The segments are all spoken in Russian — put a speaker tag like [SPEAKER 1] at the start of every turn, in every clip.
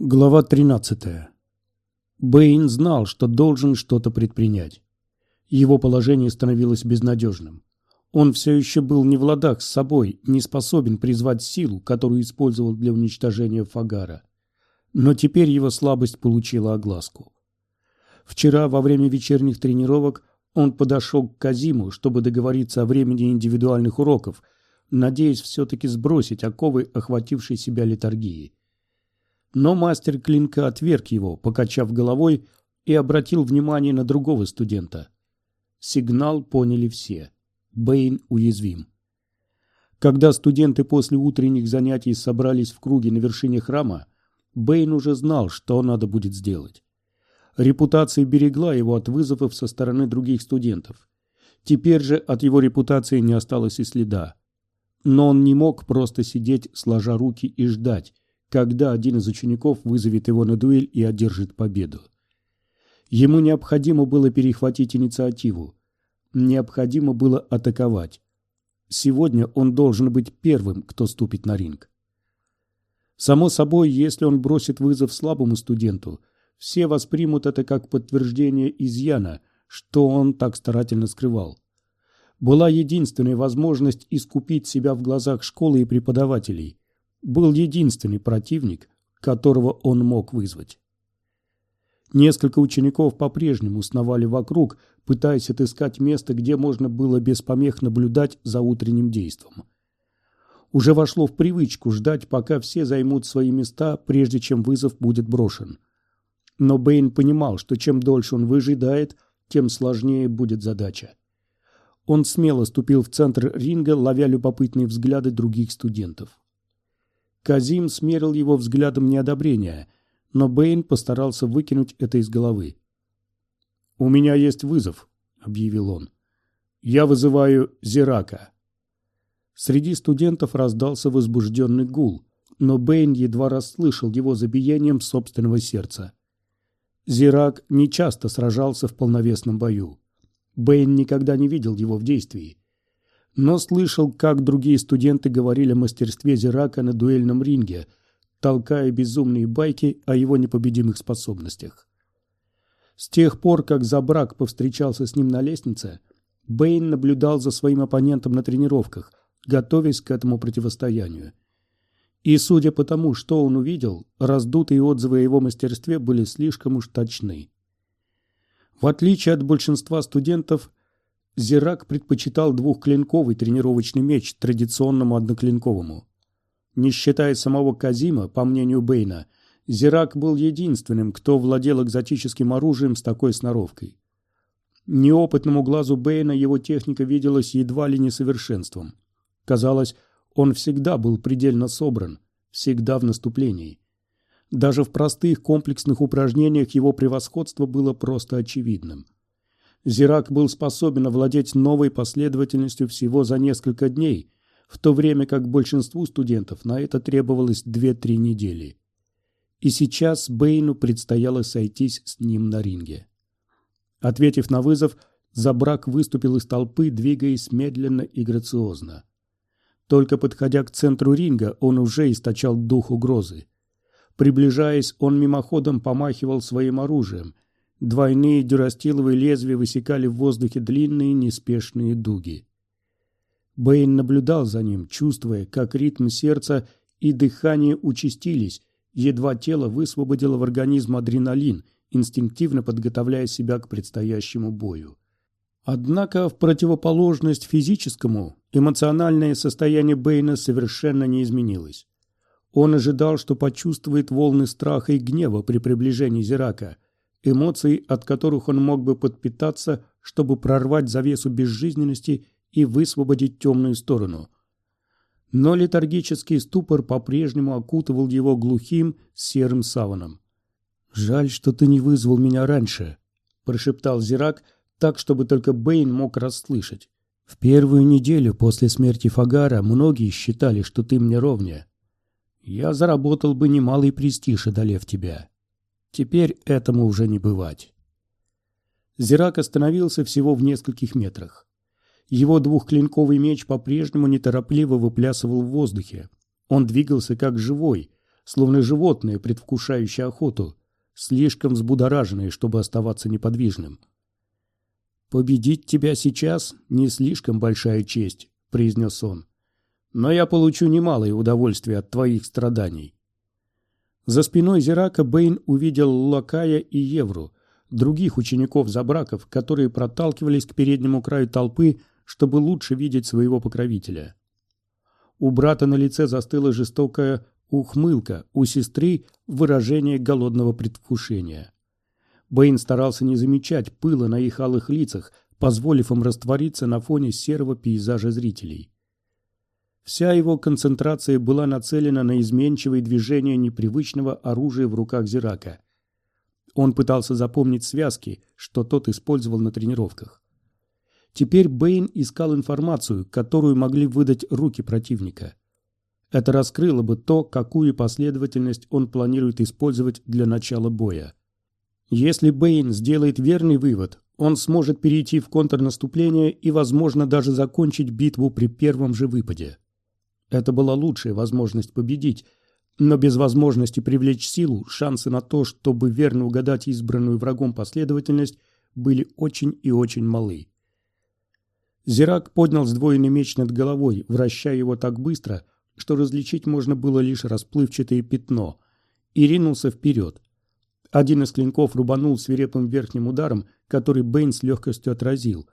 [SPEAKER 1] Глава 13. Бэйн знал, что должен что-то предпринять. Его положение становилось безнадежным. Он все еще был не в ладах с собой, не способен призвать силу, которую использовал для уничтожения Фагара. Но теперь его слабость получила огласку. Вчера, во время вечерних тренировок, он подошел к Казиму, чтобы договориться о времени индивидуальных уроков, надеясь все-таки сбросить оковы, охватившей себя литургии. Но мастер клинка отверг его, покачав головой, и обратил внимание на другого студента. Сигнал поняли все. Бэйн уязвим. Когда студенты после утренних занятий собрались в круге на вершине храма, Бэйн уже знал, что надо будет сделать. Репутация берегла его от вызовов со стороны других студентов. Теперь же от его репутации не осталось и следа. Но он не мог просто сидеть, сложа руки и ждать, когда один из учеников вызовет его на дуэль и одержит победу. Ему необходимо было перехватить инициативу. Необходимо было атаковать. Сегодня он должен быть первым, кто ступит на ринг. Само собой, если он бросит вызов слабому студенту, все воспримут это как подтверждение изъяна, что он так старательно скрывал. Была единственная возможность искупить себя в глазах школы и преподавателей был единственный противник, которого он мог вызвать. Несколько учеников по-прежнему сновали вокруг, пытаясь отыскать место, где можно было без помех наблюдать за утренним действом. Уже вошло в привычку ждать, пока все займут свои места, прежде чем вызов будет брошен. Но Бэйн понимал, что чем дольше он выжидает, тем сложнее будет задача. Он смело ступил в центр ринга, ловя любопытные взгляды других студентов. Казим смерил его взглядом неодобрения, но Бэйн постарался выкинуть это из головы. «У меня есть вызов», — объявил он. «Я вызываю Зирака». Среди студентов раздался возбужденный гул, но Бэйн едва расслышал его забиением собственного сердца. Зирак нечасто сражался в полновесном бою. Бэйн никогда не видел его в действии но слышал, как другие студенты говорили о мастерстве Зирака на дуэльном ринге, толкая безумные байки о его непобедимых способностях. С тех пор, как Забрак повстречался с ним на лестнице, Бэйн наблюдал за своим оппонентом на тренировках, готовясь к этому противостоянию. И судя по тому, что он увидел, раздутые отзывы о его мастерстве были слишком уж точны. В отличие от большинства студентов, Зирак предпочитал двухклинковый тренировочный меч традиционному одноклинковому. Не считая самого Казима, по мнению Бэйна, Зирак был единственным, кто владел экзотическим оружием с такой сноровкой. Неопытному глазу Бэйна его техника виделась едва ли несовершенством. Казалось, он всегда был предельно собран, всегда в наступлении. Даже в простых комплексных упражнениях его превосходство было просто очевидным – Зирак был способен овладеть новой последовательностью всего за несколько дней, в то время как большинству студентов на это требовалось 2-3 недели. И сейчас Бэйну предстояло сойтись с ним на ринге. Ответив на вызов, Забрак выступил из толпы, двигаясь медленно и грациозно. Только подходя к центру ринга, он уже источал дух угрозы. Приближаясь, он мимоходом помахивал своим оружием – Двойные дюрастиловые лезвия высекали в воздухе длинные неспешные дуги. Бэйн наблюдал за ним, чувствуя, как ритм сердца и дыхание участились, едва тело высвободило в организм адреналин, инстинктивно подготовляя себя к предстоящему бою. Однако, в противоположность физическому, эмоциональное состояние Бэйна совершенно не изменилось. Он ожидал, что почувствует волны страха и гнева при приближении Зирака – эмоций, от которых он мог бы подпитаться, чтобы прорвать завесу безжизненности и высвободить темную сторону. Но летаргический ступор по-прежнему окутывал его глухим серым саваном. «Жаль, что ты не вызвал меня раньше», – прошептал Зирак, так, чтобы только Бэйн мог расслышать. «В первую неделю после смерти Фагара многие считали, что ты мне ровня. Я заработал бы немалый престиж, одолев тебя. Теперь этому уже не бывать. Зирак остановился всего в нескольких метрах. Его двухклинковый меч по-прежнему неторопливо выплясывал в воздухе. Он двигался как живой, словно животное, предвкушающее охоту, слишком взбудораженное, чтобы оставаться неподвижным. «Победить тебя сейчас – не слишком большая честь», – произнес он. «Но я получу немалое удовольствие от твоих страданий». За спиной Зирака Бэйн увидел Лакая и Евру, других учеников забраков, которые проталкивались к переднему краю толпы, чтобы лучше видеть своего покровителя. У брата на лице застыла жестокая ухмылка, у сестры выражение голодного предвкушения. Бэйн старался не замечать пыла на их алых лицах, позволив им раствориться на фоне серого пейзажа зрителей. Вся его концентрация была нацелена на изменчивые движения непривычного оружия в руках Зирака. Он пытался запомнить связки, что тот использовал на тренировках. Теперь Бэйн искал информацию, которую могли выдать руки противника. Это раскрыло бы то, какую последовательность он планирует использовать для начала боя. Если Бэйн сделает верный вывод, он сможет перейти в контрнаступление и, возможно, даже закончить битву при первом же выпаде. Это была лучшая возможность победить, но без возможности привлечь силу, шансы на то, чтобы верно угадать избранную врагом последовательность, были очень и очень малы. Зирак поднял сдвоенный меч над головой, вращая его так быстро, что различить можно было лишь расплывчатое пятно, и ринулся вперед. Один из клинков рубанул свирепым верхним ударом, который Бэйн с легкостью отразил.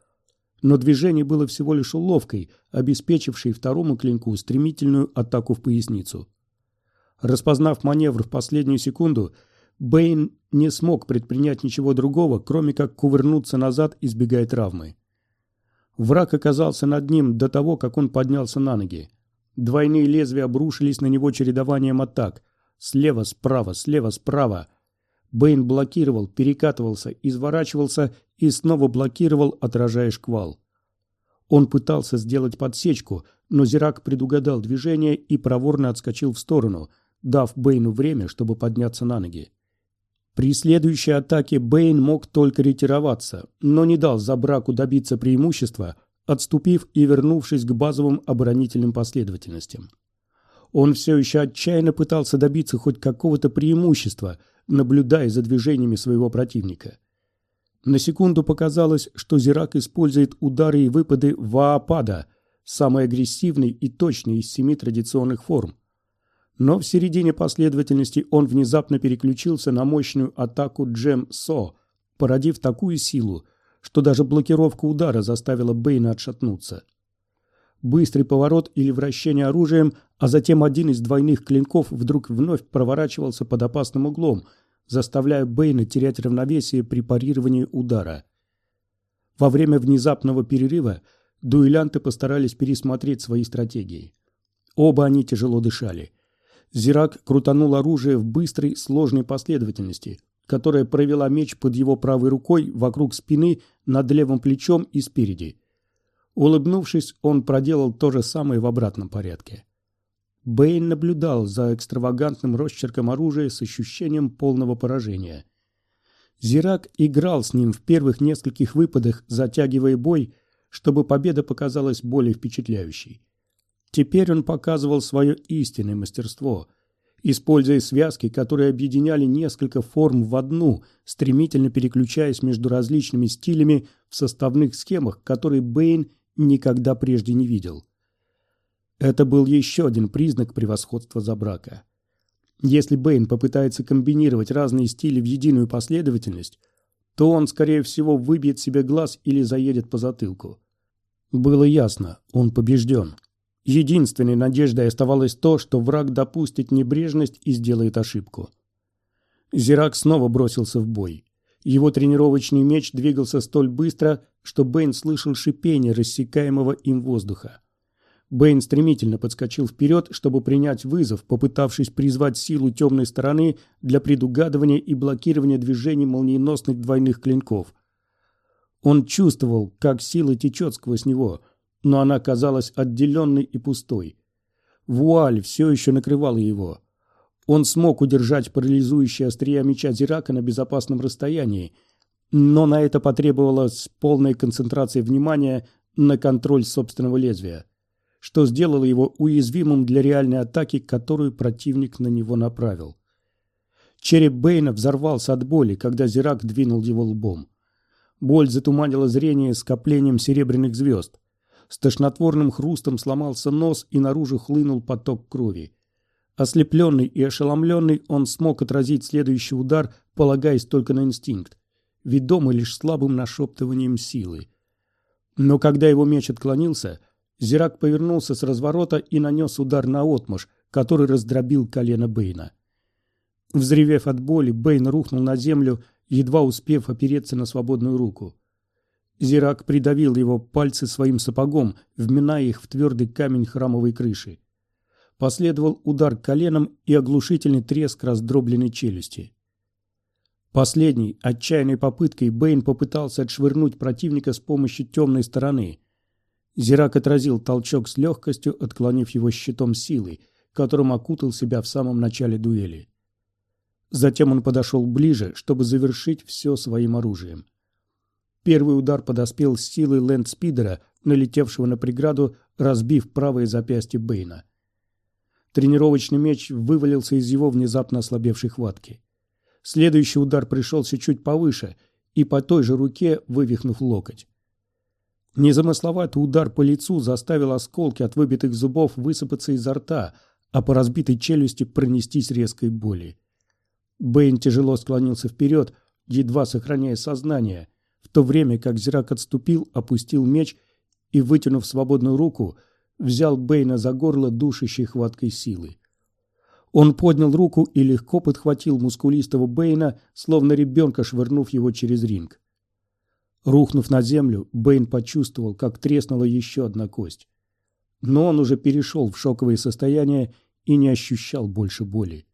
[SPEAKER 1] Но движение было всего лишь уловкой, обеспечившей второму клинку стремительную атаку в поясницу. Распознав маневр в последнюю секунду, Бэйн не смог предпринять ничего другого, кроме как кувырнуться назад, избегая травмы. Враг оказался над ним до того, как он поднялся на ноги. Двойные лезвия обрушились на него чередованием атак. Слева, справа, слева, справа. Бэйн блокировал, перекатывался, изворачивался и снова блокировал, отражая шквал. Он пытался сделать подсечку, но Зирак предугадал движение и проворно отскочил в сторону, дав Бэйну время, чтобы подняться на ноги. При следующей атаке Бэйн мог только ретироваться, но не дал Забраку добиться преимущества, отступив и вернувшись к базовым оборонительным последовательностям. Он все еще отчаянно пытался добиться хоть какого-то преимущества, наблюдая за движениями своего противника. На секунду показалось, что Зирак использует удары и выпады Ваапада, самый агрессивный и точный из семи традиционных форм – но в середине последовательности он внезапно переключился на мощную атаку Джем Со, породив такую силу, что даже блокировка удара заставила Бэйна отшатнуться. Быстрый поворот или вращение оружием, а затем один из двойных клинков вдруг вновь проворачивался под опасным углом, заставляя Бэйна терять равновесие при парировании удара. Во время внезапного перерыва дуэлянты постарались пересмотреть свои стратегии. Оба они тяжело дышали. Зирак крутанул оружие в быстрой, сложной последовательности, которая провела меч под его правой рукой вокруг спины, над левым плечом и спереди. Улыбнувшись, он проделал то же самое в обратном порядке. Бэйн наблюдал за экстравагантным росчерком оружия с ощущением полного поражения. Зирак играл с ним в первых нескольких выпадах, затягивая бой, чтобы победа показалась более впечатляющей. Теперь он показывал свое истинное мастерство, используя связки, которые объединяли несколько форм в одну, стремительно переключаясь между различными стилями в составных схемах, которые Бэйн никогда прежде не видел. Это был еще один признак превосходства Забрака. Если Бэйн попытается комбинировать разные стили в единую последовательность, то он, скорее всего, выбьет себе глаз или заедет по затылку. Было ясно, он побежден. Единственной надеждой оставалось то, что враг допустит небрежность и сделает ошибку. Зирак снова бросился в бой. Его тренировочный меч двигался столь быстро, что Бэйн слышал шипение рассекаемого им воздуха. Бэйн стремительно подскочил вперед, чтобы принять вызов, попытавшись призвать силу темной стороны для предугадывания и блокирования движений молниеносных двойных клинков. Он чувствовал, как сила течет сквозь него – но она казалась отделенной и пустой. Вуаль все еще накрывала его. Он смог удержать парализующее острия меча Зирака на безопасном расстоянии, но на это потребовалось полной концентрации внимания на контроль собственного лезвия. Что сделало его уязвимым для реальной атаки, которую противник на него направил. Череп Бэйна взорвался от боли, когда Зирак двинул его лбом. Боль затуманила зрение скоплением серебряных звезд. С тошнотворным хрустом сломался нос и наружу хлынул поток крови. Ослепленный и ошеломленный, он смог отразить следующий удар, полагаясь только на инстинкт, ведомый лишь слабым нашептыванием силы. Но когда его меч отклонился, Зирак повернулся с разворота и нанес удар на отмаш, который раздробил колено Бэйна. Взревев от боли, Бэйн рухнул на землю, едва успев опереться на свободную руку. Зирак придавил его пальцы своим сапогом, вминая их в твердый камень храмовой крыши. Последовал удар коленом и оглушительный треск раздробленной челюсти. Последней, отчаянной попыткой Бэйн попытался отшвырнуть противника с помощью темной стороны. Зирак отразил толчок с легкостью, отклонив его щитом силы, которым окутал себя в самом начале дуэли. Затем он подошел ближе, чтобы завершить все своим оружием. Первый удар подоспел с силой лэндспидера, налетевшего на преграду, разбив правое запястье Бэйна. Тренировочный меч вывалился из его внезапно ослабевшей хватки. Следующий удар пришелся чуть повыше и по той же руке вывихнув локоть. Незамысловатый удар по лицу заставил осколки от выбитых зубов высыпаться изо рта, а по разбитой челюсти пронестись резкой боли. Бэйн тяжело склонился вперед, едва сохраняя сознание, в то время как Зирак отступил, опустил меч и, вытянув свободную руку, взял Бэйна за горло душащей хваткой силы. Он поднял руку и легко подхватил мускулистого Бэйна, словно ребенка швырнув его через ринг. Рухнув на землю, Бэйн почувствовал, как треснула еще одна кость. Но он уже перешел в шоковое состояние и не ощущал больше боли.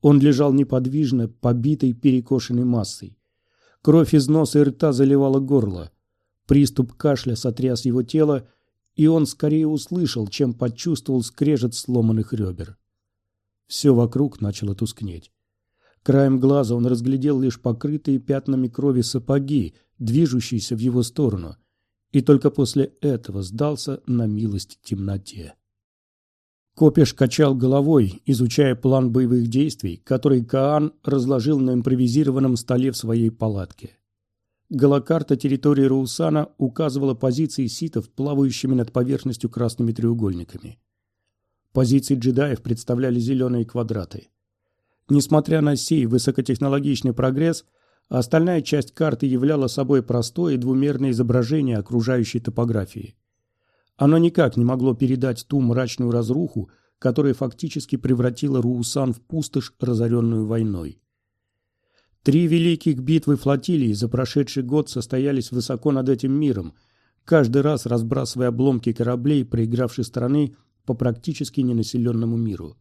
[SPEAKER 1] Он лежал неподвижно, побитой, перекошенной массой. Кровь из носа и рта заливала горло. Приступ кашля сотряс его тело, и он скорее услышал, чем почувствовал скрежет сломанных ребер. Все вокруг начало тускнеть. Краем глаза он разглядел лишь покрытые пятнами крови сапоги, движущиеся в его сторону, и только после этого сдался на милость темноте. Копеш качал головой, изучая план боевых действий, который Каан разложил на импровизированном столе в своей палатке. Галакарта территории Раусана указывала позиции ситов, плавающими над поверхностью красными треугольниками. Позиции джедаев представляли зеленые квадраты. Несмотря на сей высокотехнологичный прогресс, остальная часть карты являла собой простое двумерное изображение окружающей топографии. Оно никак не могло передать ту мрачную разруху, которая фактически превратила Руусан в пустошь, разоренную войной. Три великих битвы флотилии за прошедший год состоялись высоко над этим миром, каждый раз разбрасывая обломки кораблей проигравшей страны по практически ненаселенному миру.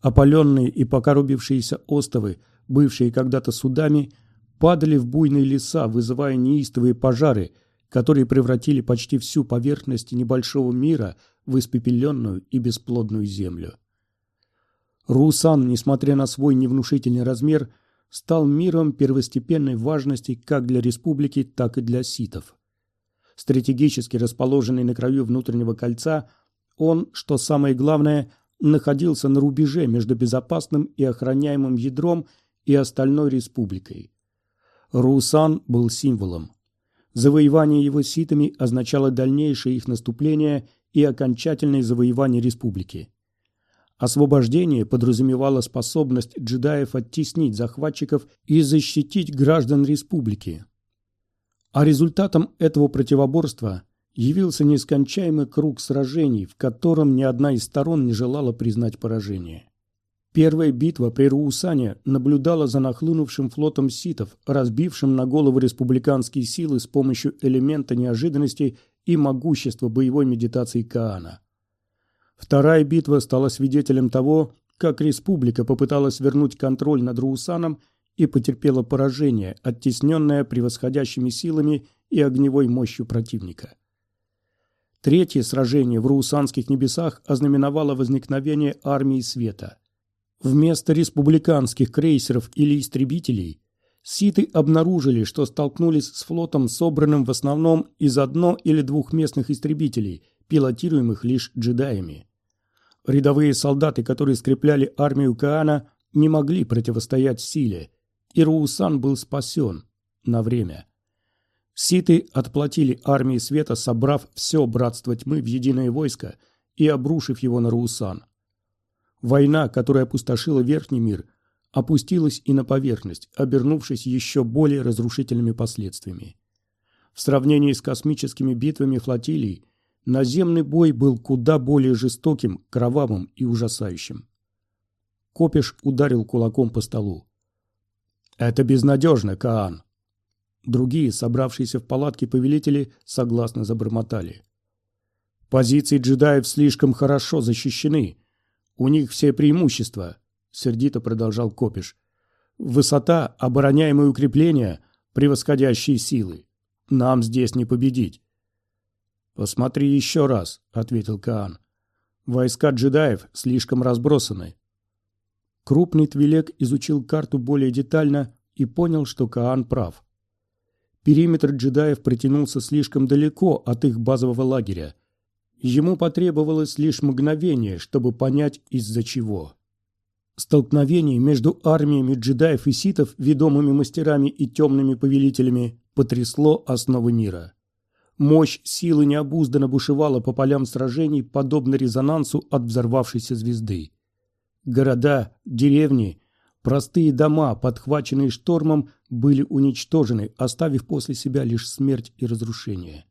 [SPEAKER 1] Опаленные и покоробившиеся остовы, бывшие когда-то судами, падали в буйные леса, вызывая неистовые пожары – которые превратили почти всю поверхность небольшого мира в испепеленную и бесплодную землю. Русан, несмотря на свой невнушительный размер, стал миром первостепенной важности как для республики, так и для ситов. Стратегически расположенный на краю внутреннего кольца, он, что самое главное, находился на рубеже между безопасным и охраняемым ядром и остальной республикой. Русан был символом. Завоевание его ситами означало дальнейшее их наступление и окончательное завоевание республики. Освобождение подразумевало способность джедаев оттеснить захватчиков и защитить граждан республики. А результатом этого противоборства явился нескончаемый круг сражений, в котором ни одна из сторон не желала признать поражение. Первая битва при Руусане наблюдала за нахлынувшим флотом ситов, разбившим на голову республиканские силы с помощью элемента неожиданности и могущества боевой медитации Каана. Вторая битва стала свидетелем того, как республика попыталась вернуть контроль над Руусаном и потерпела поражение, оттесненное превосходящими силами и огневой мощью противника. Третье сражение в Руусанских небесах ознаменовало возникновение армии света – Вместо республиканских крейсеров или истребителей ситы обнаружили, что столкнулись с флотом, собранным в основном из одно- или двухместных истребителей, пилотируемых лишь джедаями. Рядовые солдаты, которые скрепляли армию Каана, не могли противостоять силе, и Руусан был спасен на время. Ситы отплатили армии света, собрав все братство тьмы в единое войско и обрушив его на Руусан. Война, которая опустошила Верхний мир, опустилась и на поверхность, обернувшись еще более разрушительными последствиями. В сравнении с космическими битвами флотилий, наземный бой был куда более жестоким, кровавым и ужасающим. Копиш ударил кулаком по столу. «Это безнадежно, Каан!» Другие, собравшиеся в палатке повелители, согласно забормотали. «Позиции джедаев слишком хорошо защищены. У них все преимущества», — сердито продолжал Копиш. «Высота, обороняемые укрепления, превосходящие силы. Нам здесь не победить». «Посмотри еще раз», — ответил Каан. «Войска джедаев слишком разбросаны». Крупный Твилек изучил карту более детально и понял, что Каан прав. Периметр джедаев протянулся слишком далеко от их базового лагеря. Ему потребовалось лишь мгновение, чтобы понять, из-за чего. Столкновение между армиями джедаев и ситов, ведомыми мастерами и темными повелителями, потрясло основы мира. Мощь силы необузданно бушевала по полям сражений, подобно резонансу от взорвавшейся звезды. Города, деревни, простые дома, подхваченные штормом, были уничтожены, оставив после себя лишь смерть и разрушение.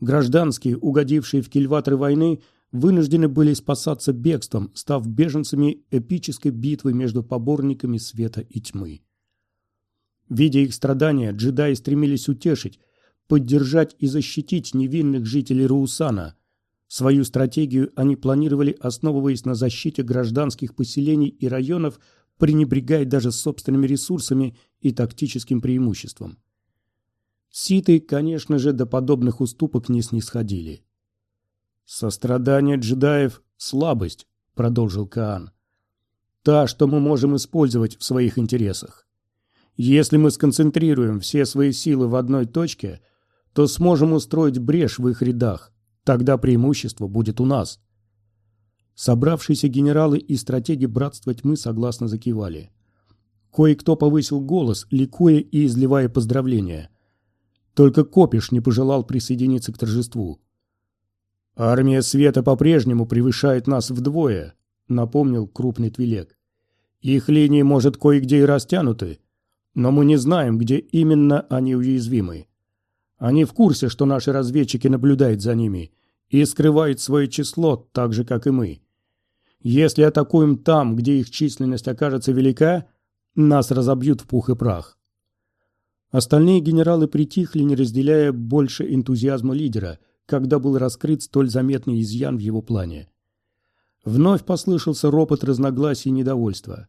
[SPEAKER 1] Гражданские, угодившие в кильваторы войны, вынуждены были спасаться бегством, став беженцами эпической битвы между поборниками света и тьмы. Видя их страдания, джедаи стремились утешить, поддержать и защитить невинных жителей Руусана. Свою стратегию они планировали, основываясь на защите гражданских поселений и районов, пренебрегая даже собственными ресурсами и тактическим преимуществом. Ситы, конечно же, до подобных уступок не снисходили. «Сострадание джедаев – слабость», – продолжил Каан. «Та, что мы можем использовать в своих интересах. Если мы сконцентрируем все свои силы в одной точке, то сможем устроить брешь в их рядах. Тогда преимущество будет у нас». Собравшиеся генералы и стратеги Братства Тьмы согласно закивали. Кое-кто повысил голос, ликуя и изливая поздравления. Только Копиш не пожелал присоединиться к торжеству. «Армия света по-прежнему превышает нас вдвое», — напомнил крупный Твилек. «Их линии, может, кое-где и растянуты, но мы не знаем, где именно они уязвимы. Они в курсе, что наши разведчики наблюдают за ними и скрывают свое число так же, как и мы. Если атакуем там, где их численность окажется велика, нас разобьют в пух и прах. Остальные генералы притихли, не разделяя больше энтузиазма лидера, когда был раскрыт столь заметный изъян в его плане. Вновь послышался ропот разногласий и недовольства.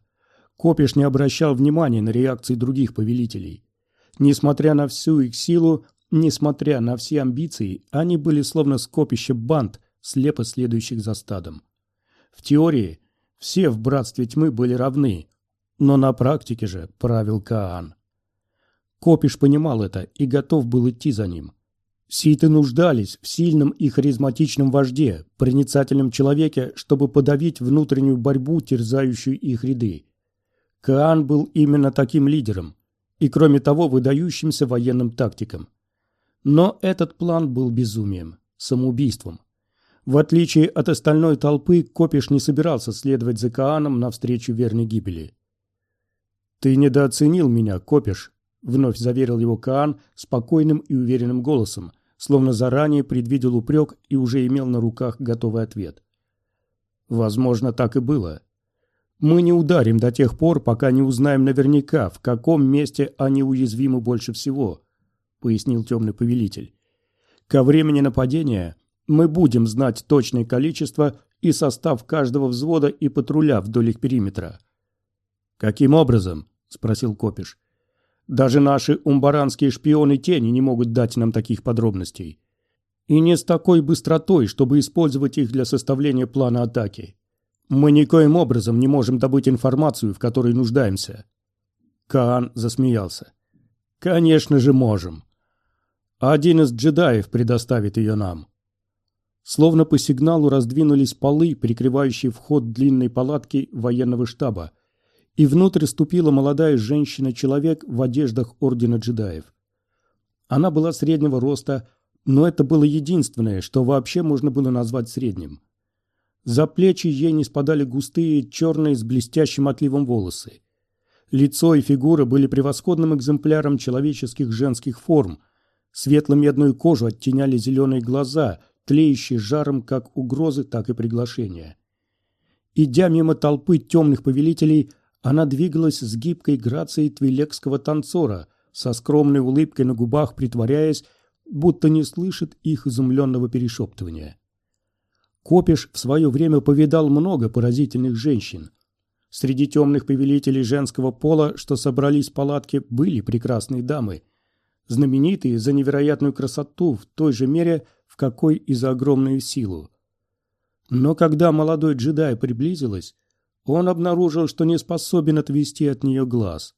[SPEAKER 1] Копиш не обращал внимания на реакции других повелителей. Несмотря на всю их силу, несмотря на все амбиции, они были словно скопище банд, слепо следующих за стадом. В теории все в братстве тьмы были равны, но на практике же правил Каан. Копиш понимал это и готов был идти за ним. Ситы нуждались в сильном и харизматичном вожде, проницательном человеке, чтобы подавить внутреннюю борьбу, терзающую их ряды. Каан был именно таким лидером и, кроме того, выдающимся военным тактиком. Но этот план был безумием, самоубийством. В отличие от остальной толпы, Копиш не собирался следовать за Кааном навстречу верной гибели. «Ты недооценил меня, Копиш», — вновь заверил его Каан спокойным и уверенным голосом, словно заранее предвидел упрек и уже имел на руках готовый ответ. «Возможно, так и было. Мы не ударим до тех пор, пока не узнаем наверняка, в каком месте они уязвимы больше всего», — пояснил темный повелитель. «Ко времени нападения мы будем знать точное количество и состав каждого взвода и патруля вдоль их периметра. «Каким образом?» – спросил Копиш. «Даже наши умбаранские шпионы тени не могут дать нам таких подробностей. И не с такой быстротой, чтобы использовать их для составления плана атаки. Мы никоим образом не можем добыть информацию, в которой нуждаемся». Каан засмеялся. «Конечно же можем. Один из джедаев предоставит ее нам. Словно по сигналу раздвинулись полы, прикрывающие вход длинной палатки военного штаба, и внутрь ступила молодая женщина-человек в одеждах Ордена джедаев. Она была среднего роста, но это было единственное, что вообще можно было назвать средним. За плечи ей не спадали густые, черные с блестящим отливом волосы. Лицо и фигура были превосходным экземпляром человеческих женских форм. Светло-медную кожу оттеняли зеленые глаза, тлеющие жаром как угрозы, так и приглашения. Идя мимо толпы темных повелителей, она двигалась с гибкой грацией твилекского танцора, со скромной улыбкой на губах притворяясь, будто не слышит их изумленного перешептывания. Копиш в свое время повидал много поразительных женщин. Среди темных повелителей женского пола, что собрались в палатке, были прекрасные дамы, знаменитые за невероятную красоту в той же мере, в какой и за огромную силу. Но когда молодой джедай приблизилась, он обнаружил, что не способен отвести от нее глаз.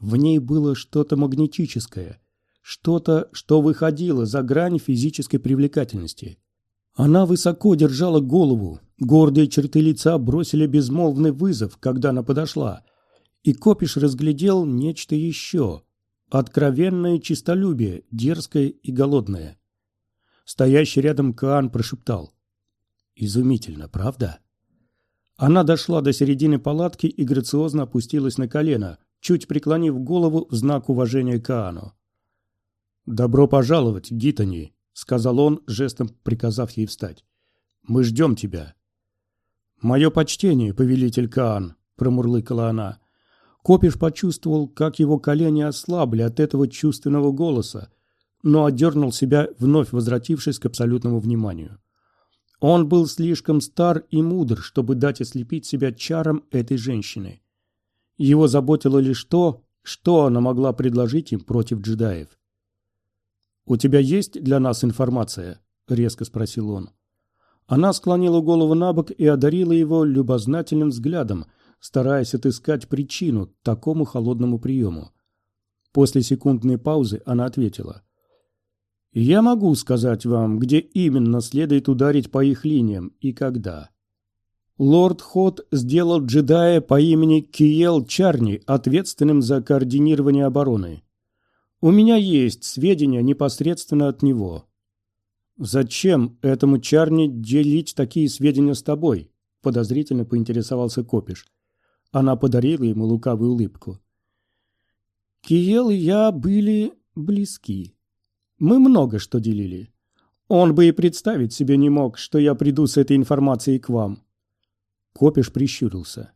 [SPEAKER 1] В ней было что-то магнетическое, что-то, что выходило за грань физической привлекательности. Она высоко держала голову, гордые черты лица бросили безмолвный вызов, когда она подошла, и Копиш разглядел нечто еще, откровенное чистолюбие, дерзкое и голодное. Стоящий рядом Каан прошептал. «Изумительно, правда?» Она дошла до середины палатки и грациозно опустилась на колено, чуть преклонив голову в знак уважения к Аану. «Добро пожаловать, Гитани», — сказал он, жестом приказав ей встать. «Мы ждем тебя». «Мое почтение, повелитель Каан», — промурлыкала она. Копиш почувствовал, как его колени ослабли от этого чувственного голоса, но отдернул себя, вновь возвратившись к абсолютному вниманию. Он был слишком стар и мудр, чтобы дать ослепить себя чаром этой женщины. Его заботило лишь то, что она могла предложить им против джедаев. «У тебя есть для нас информация?» — резко спросил он. Она склонила голову на бок и одарила его любознательным взглядом, стараясь отыскать причину такому холодному приему. После секундной паузы она ответила. Я могу сказать вам, где именно следует ударить по их линиям и когда. Лорд Хот сделал джедая по имени Киел Чарни ответственным за координирование обороны. У меня есть сведения непосредственно от него. Зачем этому Чарни делить такие сведения с тобой? Подозрительно поинтересовался Копиш. Она подарила ему лукавую улыбку. Киел и я были близки. Мы много что делили. Он бы и представить себе не мог, что я приду с этой информацией к вам. Копиш прищурился.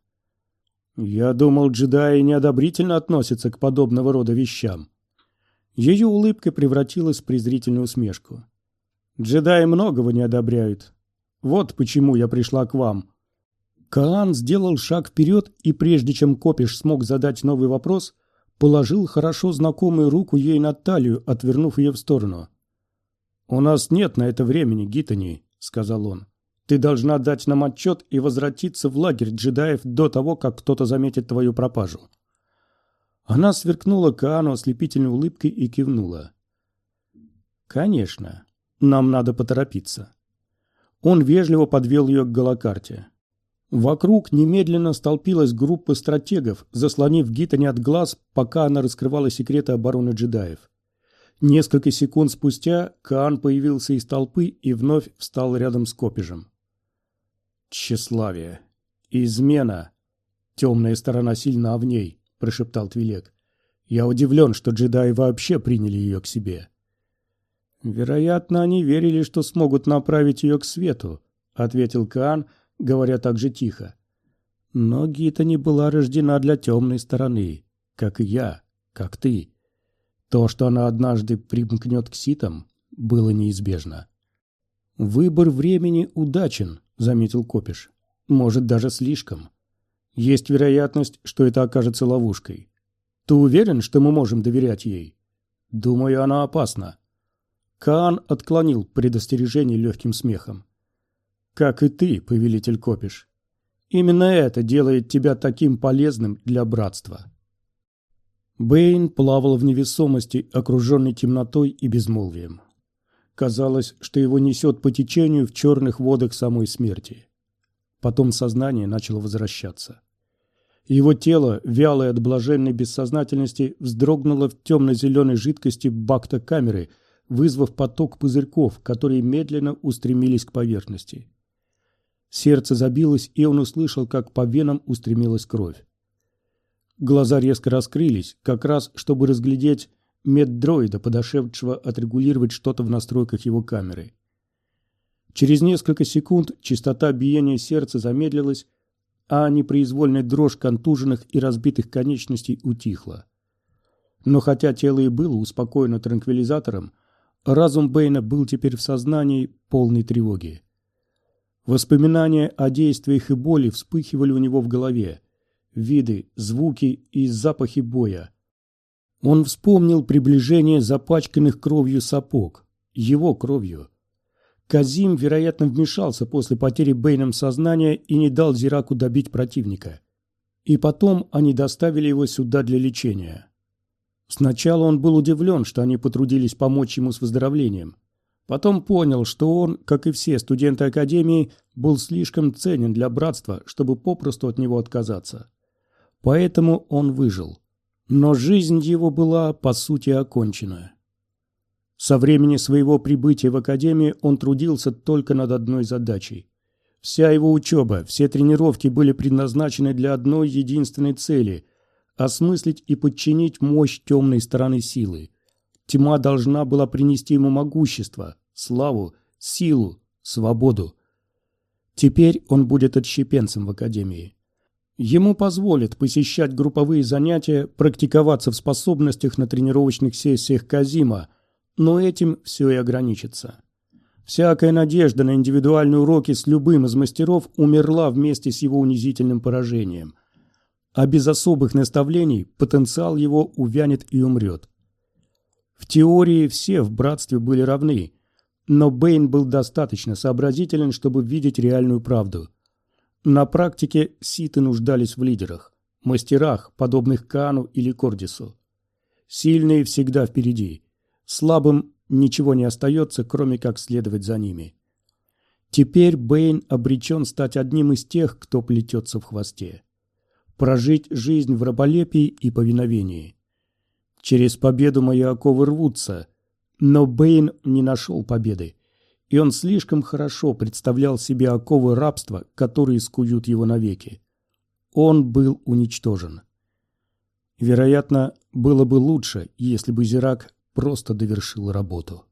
[SPEAKER 1] Я думал, джедаи неодобрительно относятся к подобного рода вещам. Ее улыбка превратилась в презрительную усмешку. Джедаи многого не одобряют. Вот почему я пришла к вам. Каан сделал шаг вперед, и прежде чем Копиш смог задать новый вопрос, положил хорошо знакомую руку ей на талию, отвернув ее в сторону. «У нас нет на это времени, Гитани», — сказал он. «Ты должна дать нам отчет и возвратиться в лагерь джедаев до того, как кто-то заметит твою пропажу». Она сверкнула Каану ослепительной улыбкой и кивнула. «Конечно. Нам надо поторопиться». Он вежливо подвел ее к голокарте. Вокруг немедленно столпилась группа стратегов, заслонив Гитани от глаз, пока она раскрывала секреты обороны джедаев. Несколько секунд спустя Каан появился из толпы и вновь встал рядом с Копижем. «Тщеславие! Измена! Темная сторона сильна в ней», – прошептал Твилек. «Я удивлен, что джедаи вообще приняли ее к себе». «Вероятно, они верили, что смогут направить ее к свету», – ответил Каан – говоря так же тихо. Но Гита не была рождена для темной стороны, как и я, как ты. То, что она однажды примкнет к ситам, было неизбежно. «Выбор времени удачен», — заметил Копиш. «Может, даже слишком. Есть вероятность, что это окажется ловушкой. Ты уверен, что мы можем доверять ей? Думаю, она опасна». Каан отклонил предостережение легким смехом. Как и ты, повелитель Копиш. Именно это делает тебя таким полезным для братства. Бэйн плавал в невесомости, окруженный темнотой и безмолвием. Казалось, что его несет по течению в черных водах самой смерти. Потом сознание начало возвращаться. Его тело, вялое от блаженной бессознательности, вздрогнуло в темно-зеленой жидкости бакта камеры, вызвав поток пузырьков, которые медленно устремились к поверхности. Сердце забилось, и он услышал, как по венам устремилась кровь. Глаза резко раскрылись, как раз чтобы разглядеть меддроида, подошедшего отрегулировать что-то в настройках его камеры. Через несколько секунд частота биения сердца замедлилась, а непроизвольная дрожь контуженных и разбитых конечностей утихла. Но хотя тело и было успокоено транквилизатором, разум Бэйна был теперь в сознании полной тревоги. Воспоминания о действиях и боли вспыхивали у него в голове. Виды, звуки и запахи боя. Он вспомнил приближение запачканных кровью сапог. Его кровью. Казим, вероятно, вмешался после потери Бэйном сознания и не дал Зираку добить противника. И потом они доставили его сюда для лечения. Сначала он был удивлен, что они потрудились помочь ему с выздоровлением. Потом понял, что он, как и все студенты Академии, был слишком ценен для братства, чтобы попросту от него отказаться. Поэтому он выжил. Но жизнь его была, по сути, окончена. Со времени своего прибытия в академию он трудился только над одной задачей. Вся его учеба, все тренировки были предназначены для одной единственной цели – осмыслить и подчинить мощь темной стороны силы. Тьма должна была принести ему могущество, славу, силу, свободу. Теперь он будет отщепенцем в академии. Ему позволят посещать групповые занятия, практиковаться в способностях на тренировочных сессиях Казима – но этим все и ограничится. Всякая надежда на индивидуальные уроки с любым из мастеров умерла вместе с его унизительным поражением. А без особых наставлений потенциал его увянет и умрет. В теории все в братстве были равны, но Бэйн был достаточно сообразителен, чтобы видеть реальную правду. На практике ситы нуждались в лидерах, мастерах, подобных Кану или Кордису. Сильные всегда впереди – Слабым ничего не остается, кроме как следовать за ними. Теперь Бэйн обречен стать одним из тех, кто плетется в хвосте. Прожить жизнь в раболепии и повиновении. Через победу мои оковы рвутся, но Бэйн не нашел победы, и он слишком хорошо представлял себе оковы рабства, которые скуют его навеки. Он был уничтожен. Вероятно, было бы лучше, если бы Зирак просто довершил работу.